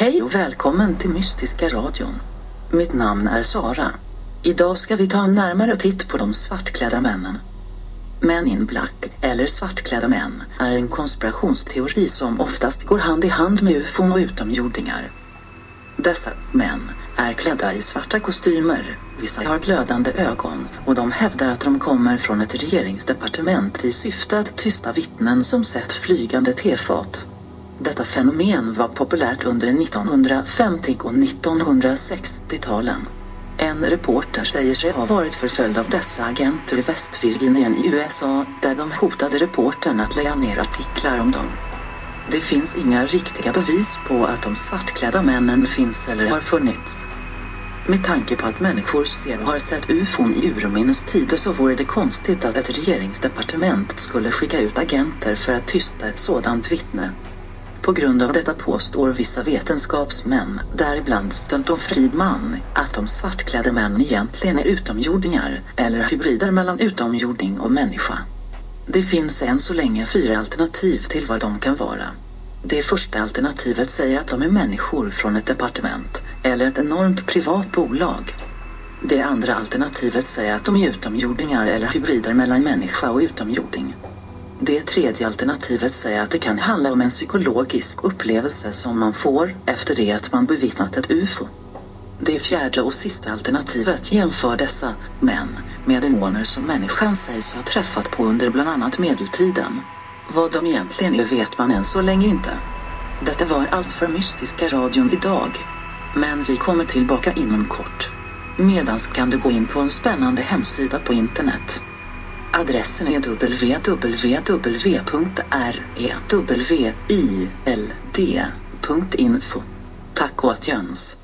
Hej och välkommen till Mystiska radion. Mitt namn är Sara. Idag ska vi ta en närmare titt på de svartklädda männen. Men in Black, eller svartklädda män, är en konspirationsteori som oftast går hand i hand med ufon och utomjordingar. Dessa män är klädda i svarta kostymer, vissa har glödande ögon och de hävdar att de kommer från ett regeringsdepartement i syfte att tysta vittnen som sett flygande tefat. Detta fenomen var populärt under 1950 och 1960-talen. En reporter säger sig ha varit förföljd av dessa agenter i Västvirginien i USA där de hotade reportern att lägga ner artiklar om dem. Det finns inga riktiga bevis på att de svartklädda männen finns eller har funnits. Med tanke på att människor ser och har sett ufon i urminnes tider så vore det konstigt att ett regeringsdepartement skulle skicka ut agenter för att tysta ett sådant vittne. På grund av detta påstår vissa vetenskapsmän, däribland Stanton Friedman, att de svartklädda männen egentligen är utomjordingar, eller hybrider mellan utomjording och människa. Det finns än så länge fyra alternativ till vad de kan vara. Det första alternativet säger att de är människor från ett departement, eller ett enormt privat bolag. Det andra alternativet säger att de är utomjordingar eller hybrider mellan människa och utomjording. Det tredje alternativet säger att det kan handla om en psykologisk upplevelse som man får efter det att man bevittnat ett UFO. Det fjärde och sista alternativet jämför dessa män med demoner som människan sägs ha träffat på under bland annat medeltiden. Vad de egentligen är vet man än så länge inte. Detta var allt för Mystiska radion idag. Men vi kommer tillbaka inom kort. Medans kan du gå in på en spännande hemsida på internet. Adressen är www.rewild.info. Tack åt Jöns.